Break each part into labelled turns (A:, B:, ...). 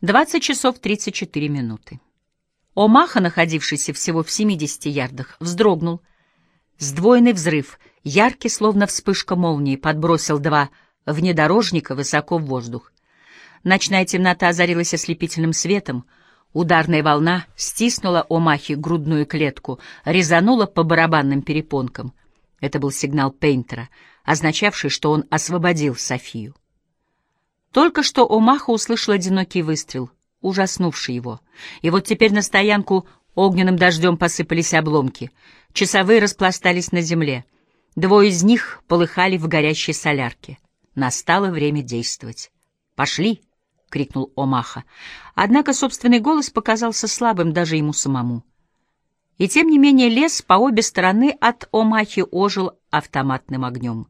A: 20 часов 34 минуты. Омаха, находившийся всего в 70 ярдах, вздрогнул. Сдвоенный взрыв, яркий, словно вспышка молнии, подбросил два внедорожника высоко в воздух. Ночная темнота озарилась ослепительным светом. Ударная волна стиснула Омахи грудную клетку, резанула по барабанным перепонкам. Это был сигнал Пейнтера, означавший, что он освободил Софию. Только что Омаха услышал одинокий выстрел, ужаснувший его. И вот теперь на стоянку огненным дождем посыпались обломки. Часовые распластались на земле. Двое из них полыхали в горящей солярке. Настало время действовать. «Пошли!» — крикнул Омаха. Однако собственный голос показался слабым даже ему самому. И тем не менее лес по обе стороны от Омахи ожил автоматным огнем.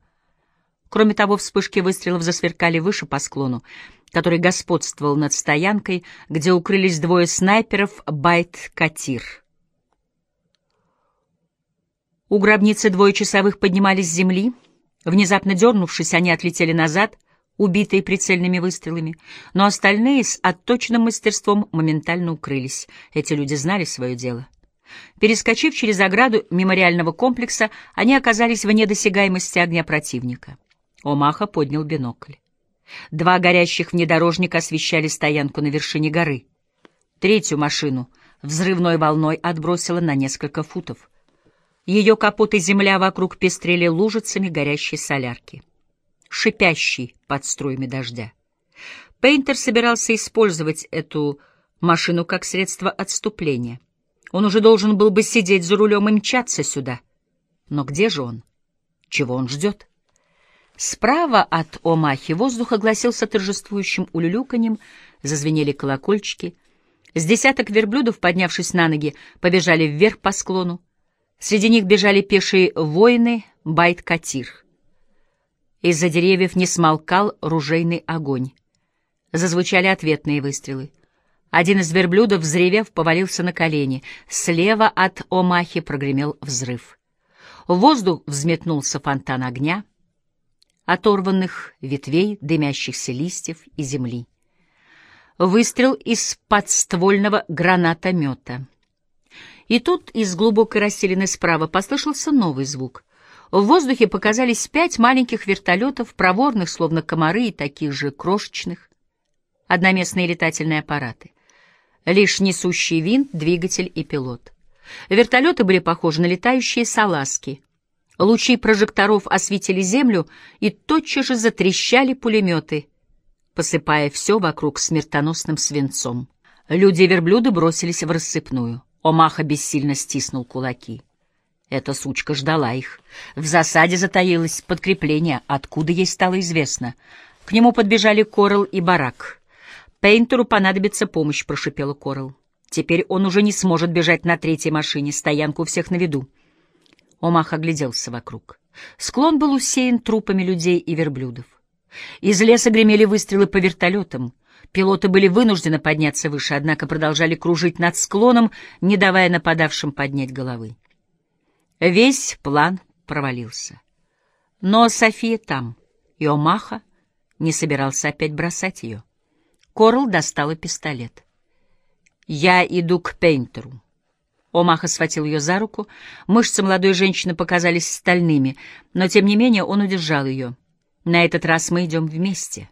A: Кроме того, вспышки выстрелов засверкали выше по склону, который господствовал над стоянкой, где укрылись двое снайперов Байт-Катир. У гробницы двое часовых поднимались с земли. Внезапно дернувшись, они отлетели назад, убитые прицельными выстрелами, но остальные с отточенным мастерством моментально укрылись. Эти люди знали свое дело. Перескочив через ограду мемориального комплекса, они оказались вне досягаемости огня противника. Омаха поднял бинокль. Два горящих внедорожника освещали стоянку на вершине горы. Третью машину взрывной волной отбросило на несколько футов. Ее капот и земля вокруг пестрели лужицами горящей солярки, шипящей под струями дождя. Пейнтер собирался использовать эту машину как средство отступления. Он уже должен был бы сидеть за рулем и мчаться сюда. Но где же он? Чего он ждет? Справа от Омахи воздух огласился торжествующим улюлюканьем, зазвенели колокольчики. С десяток верблюдов, поднявшись на ноги, побежали вверх по склону. Среди них бежали пешие воины Байт-Катир. Из-за деревьев не смолкал ружейный огонь. Зазвучали ответные выстрелы. Один из верблюдов, взревев, повалился на колени. Слева от Омахи прогремел взрыв. В воздух взметнулся фонтан огня — оторванных ветвей, дымящихся листьев и земли. Выстрел из подствольного гранатомета. И тут из глубокой расселены справа послышался новый звук. В воздухе показались пять маленьких вертолетов, проворных, словно комары, и таких же крошечных. Одноместные летательные аппараты. Лишь несущий винт, двигатель и пилот. Вертолеты были похожи на летающие салазки — Лучи прожекторов осветили землю, и тотчас же затрещали пулеметы, посыпая все вокруг смертоносным свинцом. Люди и верблюды бросились в рассыпную. Омаха бессильно стиснул кулаки. Эта сучка ждала их. В засаде затаилось подкрепление, откуда ей стало известно. К нему подбежали Корел и Барак. «Пейнтеру понадобится помощь», — прошипела Корел. «Теперь он уже не сможет бежать на третьей машине, стоянку у всех на виду. Омах огляделся вокруг. Склон был усеян трупами людей и верблюдов. Из леса гремели выстрелы по вертолетам. Пилоты были вынуждены подняться выше, однако продолжали кружить над склоном, не давая нападавшим поднять головы. Весь план провалился. Но София там, и Омаха не собирался опять бросать ее. Корл достала пистолет. «Я иду к Пейнтеру». Омаха схватил ее за руку. Мышцы молодой женщины показались стальными, но, тем не менее, он удержал ее. «На этот раз мы идем вместе».